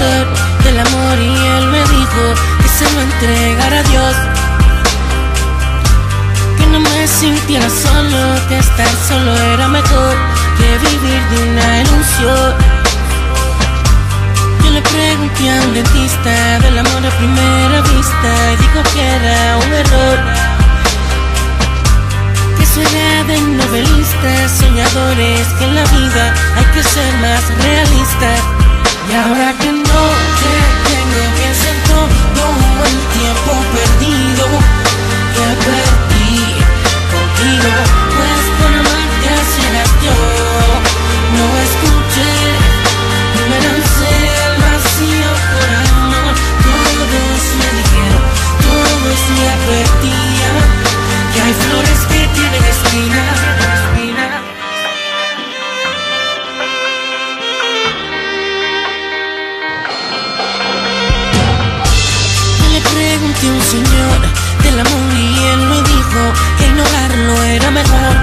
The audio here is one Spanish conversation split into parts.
del amor y él me dijo que se lo entregara a Dios. Que no me sintiera solo, que estar solo era mejor que vivir de una ilusión. Yo le pregunté a un dentista del amor a primera vista y dijo que era un error. Que eso de novelistas, soñadores, que en la vida hay que ser más realista. Y ahora que no a un señor del amor y él me dijo que ignorarlo era mejor.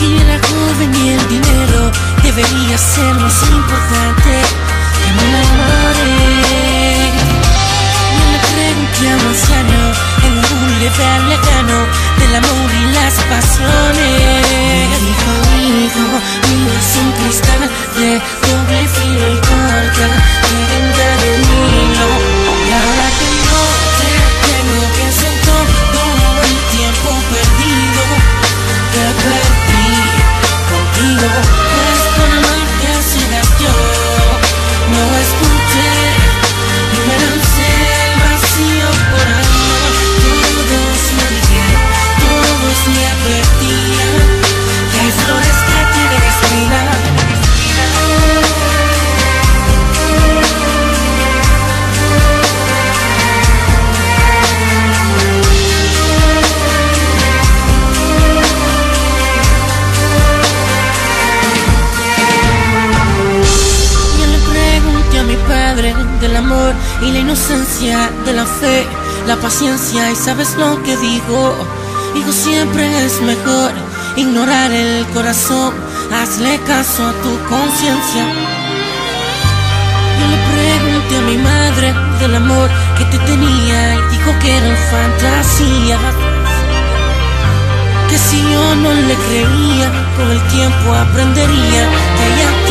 Y era joven y el dinero debería ser más importante que me enamoré. Y le pregunté a un anciano en un boulevard lejano del amor y las pasiones. Y la inocencia de la fe, la paciencia y sabes lo que digo. Hijo, siempre es mejor ignorar el corazón, hazle caso a tu conciencia. Yo le pregunté a mi madre del amor que te tenía y dijo que eran fantasías. Que si yo no le creía, con el tiempo aprendería que razón.